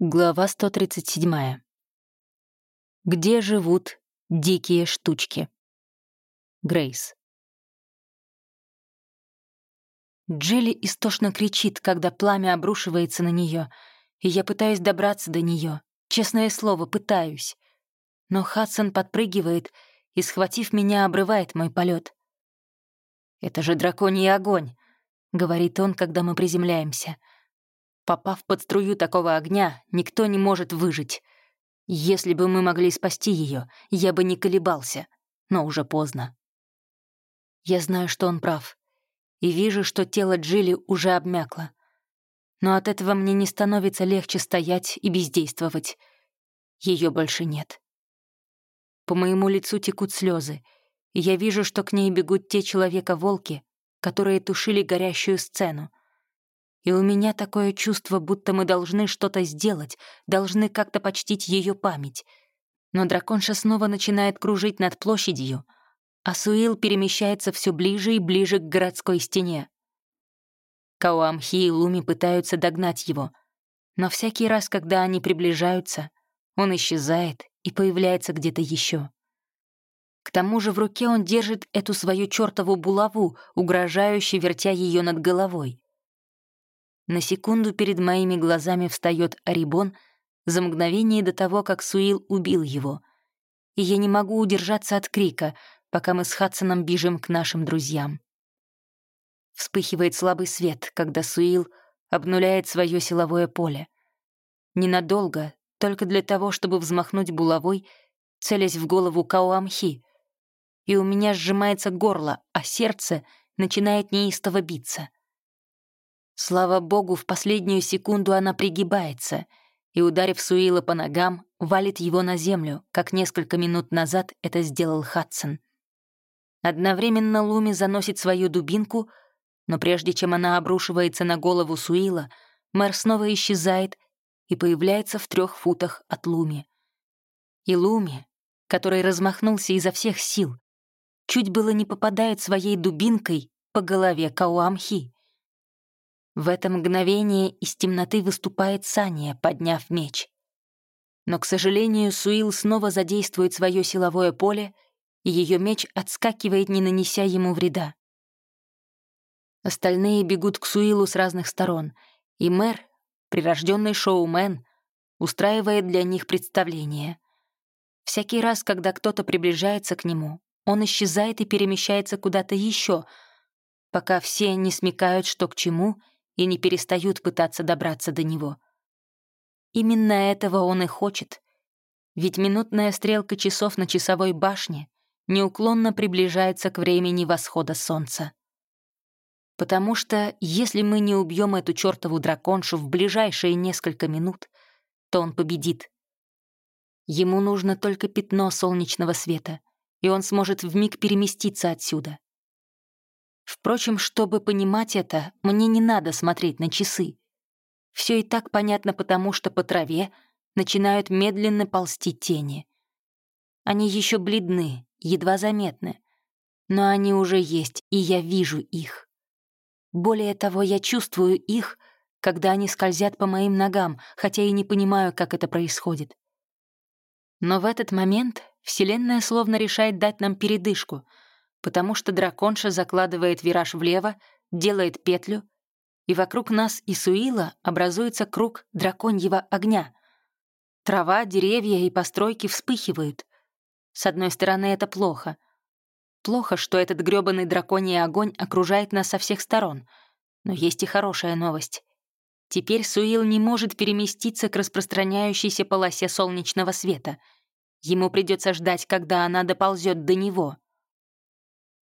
Глава 137. Где живут дикие штучки? Грейс. Джилли истошно кричит, когда пламя обрушивается на нее, и я пытаюсь добраться до нее. Честное слово, пытаюсь. Но Хадсон подпрыгивает и, схватив меня, обрывает мой полет. «Это же драконий огонь», — говорит он, когда мы приземляемся — Попав под струю такого огня, никто не может выжить. Если бы мы могли спасти ее, я бы не колебался, но уже поздно. Я знаю, что он прав, и вижу, что тело Джилли уже обмякло. Но от этого мне не становится легче стоять и бездействовать. Ее больше нет. По моему лицу текут слезы, и я вижу, что к ней бегут те человека-волки, которые тушили горящую сцену. И у меня такое чувство, будто мы должны что-то сделать, должны как-то почтить ее память. Но драконша снова начинает кружить над площадью, а Суил перемещается все ближе и ближе к городской стене. Кауамхи и Луми пытаются догнать его, но всякий раз, когда они приближаются, он исчезает и появляется где-то еще. К тому же в руке он держит эту свою чертову булаву, угрожающе вертя ее над головой. На секунду перед моими глазами встает Арибон за мгновение до того, как Суил убил его. И я не могу удержаться от крика, пока мы с Хадсоном бежим к нашим друзьям. Вспыхивает слабый свет, когда Суил обнуляет свое силовое поле. Ненадолго, только для того, чтобы взмахнуть булавой, целясь в голову Кауамхи. И у меня сжимается горло, а сердце начинает неистово биться. Слава богу, в последнюю секунду она пригибается и, ударив Суила по ногам, валит его на землю, как несколько минут назад это сделал Хадсон. Одновременно Луми заносит свою дубинку, но прежде чем она обрушивается на голову Суила, мэр снова исчезает и появляется в трех футах от Луми. И Луми, который размахнулся изо всех сил, чуть было не попадает своей дубинкой по голове Кауамхи. В это мгновение из темноты выступает Сания, подняв меч. Но, к сожалению, Суил снова задействует свое силовое поле, и ее меч отскакивает, не нанеся ему вреда. Остальные бегут к Суилу с разных сторон, и мэр, прирожденный шоумен, устраивает для них представление. Всякий раз, когда кто-то приближается к нему, он исчезает и перемещается куда-то еще, пока все не смекают, что к чему — и не перестают пытаться добраться до него. Именно этого он и хочет. Ведь минутная стрелка часов на часовой башне неуклонно приближается к времени восхода солнца. Потому что если мы не убьем эту чертову драконшу в ближайшие несколько минут, то он победит. Ему нужно только пятно солнечного света, и он сможет вмиг переместиться отсюда. Впрочем, чтобы понимать это, мне не надо смотреть на часы. Все и так понятно потому, что по траве начинают медленно ползти тени. Они еще бледны, едва заметны, но они уже есть, и я вижу их. Более того, я чувствую их, когда они скользят по моим ногам, хотя и не понимаю, как это происходит. Но в этот момент Вселенная словно решает дать нам передышку — потому что драконша закладывает вираж влево, делает петлю, и вокруг нас и Суила образуется круг драконьего огня. Трава, деревья и постройки вспыхивают. С одной стороны, это плохо. Плохо, что этот грёбаный драконий огонь окружает нас со всех сторон. Но есть и хорошая новость. Теперь Суил не может переместиться к распространяющейся полосе солнечного света. Ему придется ждать, когда она доползет до него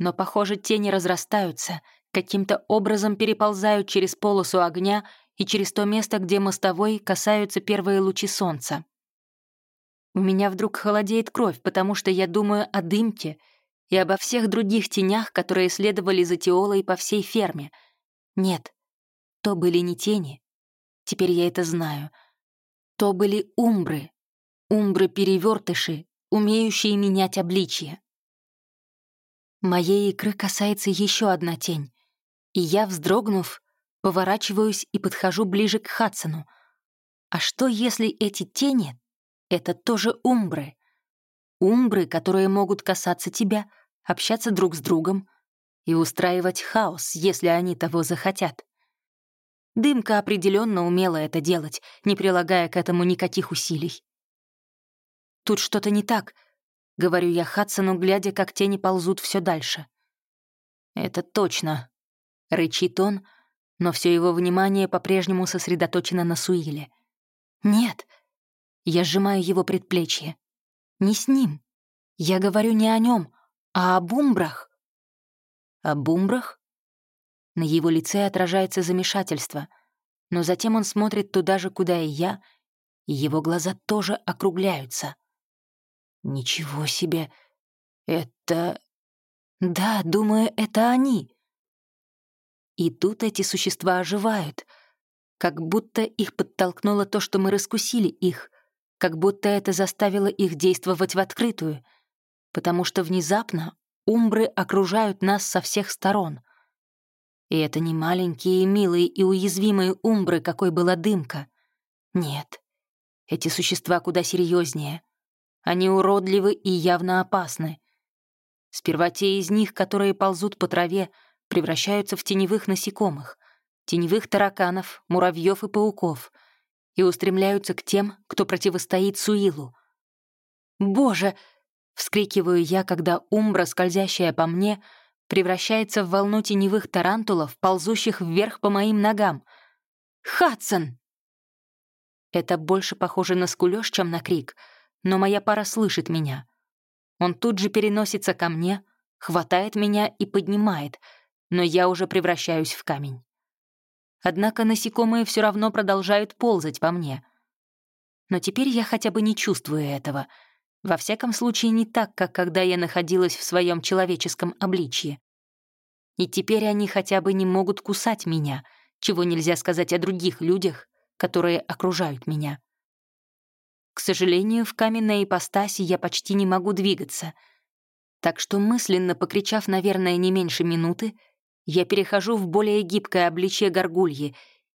но, похоже, тени разрастаются, каким-то образом переползают через полосу огня и через то место, где мостовой касаются первые лучи солнца. У меня вдруг холодеет кровь, потому что я думаю о дымке и обо всех других тенях, которые следовали за Теолой по всей ферме. Нет, то были не тени. Теперь я это знаю. То были умбры. Умбры-перевертыши, умеющие менять обличье. Моей икры касается еще одна тень, и я, вздрогнув, поворачиваюсь и подхожу ближе к Хадсону. А что, если эти тени — это тоже умбры? Умбры, которые могут касаться тебя, общаться друг с другом и устраивать хаос, если они того захотят. Дымка определенно умела это делать, не прилагая к этому никаких усилий. «Тут что-то не так», — говорю я Хадсону, глядя, как тени ползут все дальше. «Это точно», — рычит он, но все его внимание по-прежнему сосредоточено на Суиле. «Нет», — я сжимаю его предплечье. «Не с ним. Я говорю не о нем, а о бумбрах». «О бумбрах?» На его лице отражается замешательство, но затем он смотрит туда же, куда и я, и его глаза тоже округляются. «Ничего себе! Это...» «Да, думаю, это они!» И тут эти существа оживают, как будто их подтолкнуло то, что мы раскусили их, как будто это заставило их действовать в открытую, потому что внезапно умбры окружают нас со всех сторон. И это не маленькие, милые и уязвимые умбры, какой была дымка. Нет, эти существа куда серьезнее. Они уродливы и явно опасны. Сперва те из них, которые ползут по траве, превращаются в теневых насекомых, теневых тараканов, муравьев и пауков, и устремляются к тем, кто противостоит Суилу. «Боже!» — вскрикиваю я, когда умбра, скользящая по мне, превращается в волну теневых тарантулов, ползущих вверх по моим ногам. «Хадсон!» Это больше похоже на скулёж, чем на крик, но моя пара слышит меня. Он тут же переносится ко мне, хватает меня и поднимает, но я уже превращаюсь в камень. Однако насекомые все равно продолжают ползать по мне. Но теперь я хотя бы не чувствую этого. Во всяком случае, не так, как когда я находилась в своем человеческом обличье. И теперь они хотя бы не могут кусать меня, чего нельзя сказать о других людях, которые окружают меня. К сожалению, в каменной ипостаси я почти не могу двигаться. Так что мысленно покричав, наверное, не меньше минуты, я перехожу в более гибкое обличье горгульи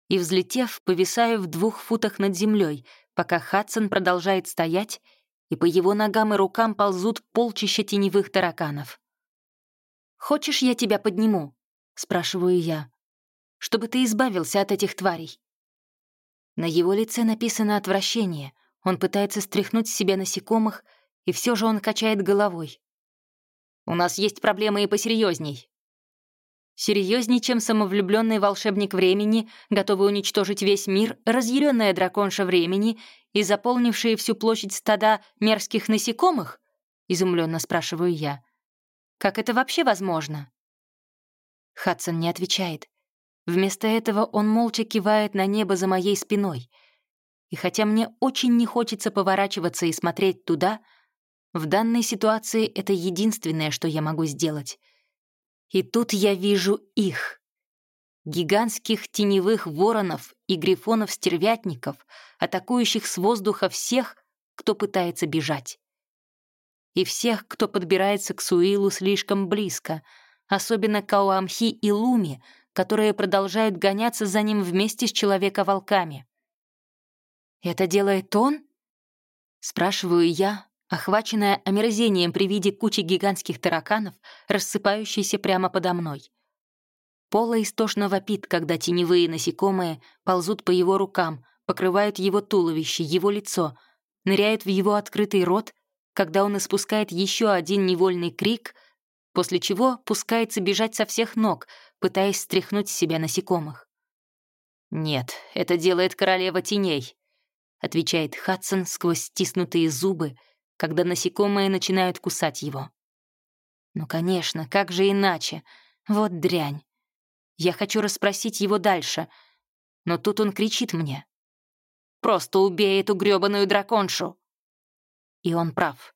и, взлетев, повисаю в двух футах над землей, пока Хадсон продолжает стоять, и по его ногам и рукам ползут полчища теневых тараканов. «Хочешь, я тебя подниму?» — спрашиваю я. «Чтобы ты избавился от этих тварей». На его лице написано отвращение. Он пытается стряхнуть с себя насекомых, и все же он качает головой. «У нас есть проблемы и посерьезней». Серьезней, чем самовлюбленный волшебник времени, готовый уничтожить весь мир, разъяренная драконша времени и заполнившие всю площадь стада мерзких насекомых? Изумленно спрашиваю я. Как это вообще возможно? Хадсон не отвечает. Вместо этого он молча кивает на небо за моей спиной. И хотя мне очень не хочется поворачиваться и смотреть туда, в данной ситуации это единственное, что я могу сделать. И тут я вижу их. Гигантских теневых воронов и грифонов-стервятников, атакующих с воздуха всех, кто пытается бежать. И всех, кто подбирается к Суилу слишком близко, особенно Кауамхи и Луми — которые продолжают гоняться за ним вместе с Человека-волками. «Это делает он?» Спрашиваю я, охваченная омерзением при виде кучи гигантских тараканов, рассыпающейся прямо подо мной. Пола истошно вопит, когда теневые насекомые ползут по его рукам, покрывают его туловище, его лицо, ныряют в его открытый рот, когда он испускает еще один невольный крик, после чего пускается бежать со всех ног, пытаясь стряхнуть с себя насекомых. «Нет, это делает королева теней», — отвечает Хадсон сквозь стиснутые зубы, когда насекомые начинают кусать его. «Ну, конечно, как же иначе? Вот дрянь. Я хочу расспросить его дальше, но тут он кричит мне. «Просто убей эту грёбаную драконшу!» И он прав.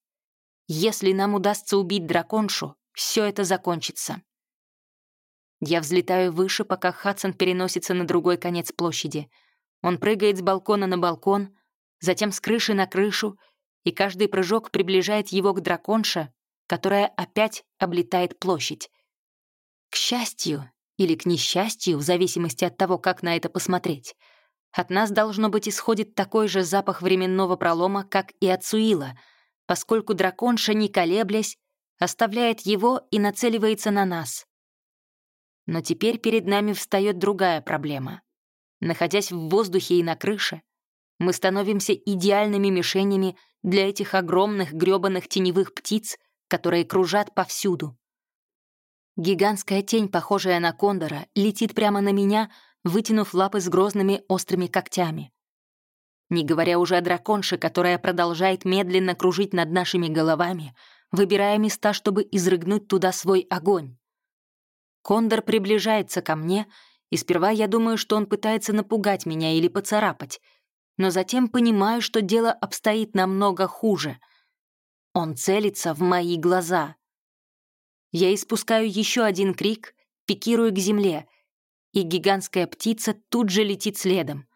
Если нам удастся убить драконшу, все это закончится. Я взлетаю выше, пока Хадсон переносится на другой конец площади. Он прыгает с балкона на балкон, затем с крыши на крышу, и каждый прыжок приближает его к драконше, которая опять облетает площадь. К счастью или к несчастью, в зависимости от того, как на это посмотреть, От нас, должно быть, исходит такой же запах временного пролома, как и от Суила, поскольку драконша, не колеблясь, оставляет его и нацеливается на нас. Но теперь перед нами встает другая проблема. Находясь в воздухе и на крыше, мы становимся идеальными мишенями для этих огромных грёбаных теневых птиц, которые кружат повсюду. Гигантская тень, похожая на кондора, летит прямо на меня, вытянув лапы с грозными острыми когтями. Не говоря уже о драконше, которая продолжает медленно кружить над нашими головами, выбирая места, чтобы изрыгнуть туда свой огонь. Кондор приближается ко мне, и сперва я думаю, что он пытается напугать меня или поцарапать, но затем понимаю, что дело обстоит намного хуже. Он целится в мои глаза. Я испускаю еще один крик, пикирую к земле, и гигантская птица тут же летит следом.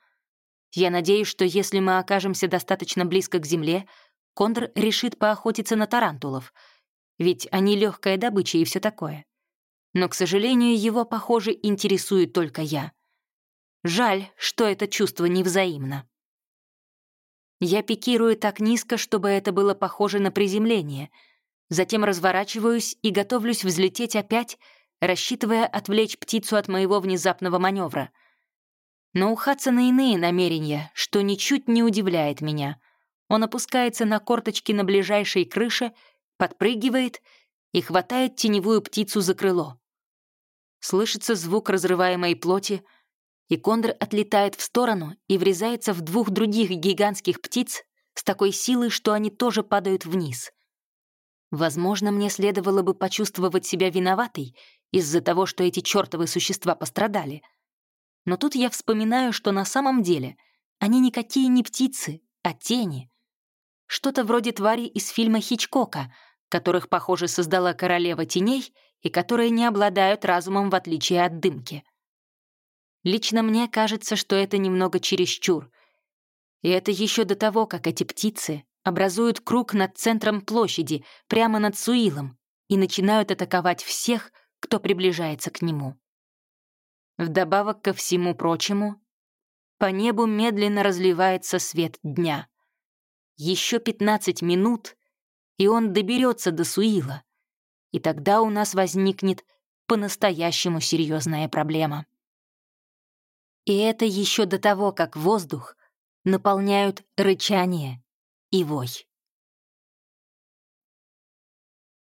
Я надеюсь, что если мы окажемся достаточно близко к земле, Кондор решит поохотиться на тарантулов, ведь они легкая добыча и все такое. Но, к сожалению, его, похоже, интересует только я. Жаль, что это чувство невзаимно. Я пикирую так низко, чтобы это было похоже на приземление. Затем разворачиваюсь и готовлюсь взлететь опять, рассчитывая отвлечь птицу от моего внезапного маневра. Но у Хадсона иные намерения, что ничуть не удивляет меня. Он опускается на корточки на ближайшей крыше, подпрыгивает и хватает теневую птицу за крыло. Слышится звук разрываемой плоти — и кондор отлетает в сторону и врезается в двух других гигантских птиц с такой силой, что они тоже падают вниз. Возможно, мне следовало бы почувствовать себя виноватой из-за того, что эти чертовы существа пострадали. Но тут я вспоминаю, что на самом деле они никакие не птицы, а тени. Что-то вроде твари из фильма Хичкока, которых, похоже, создала королева теней и которые не обладают разумом в отличие от дымки. Лично мне кажется, что это немного чересчур. И это еще до того, как эти птицы образуют круг над центром площади, прямо над Суилом, и начинают атаковать всех, кто приближается к нему. Вдобавок ко всему прочему, по небу медленно разливается свет дня. Еще 15 минут, и он доберется до Суила, и тогда у нас возникнет по-настоящему серьезная проблема. И это еще до того, как воздух наполняют рычание и вой.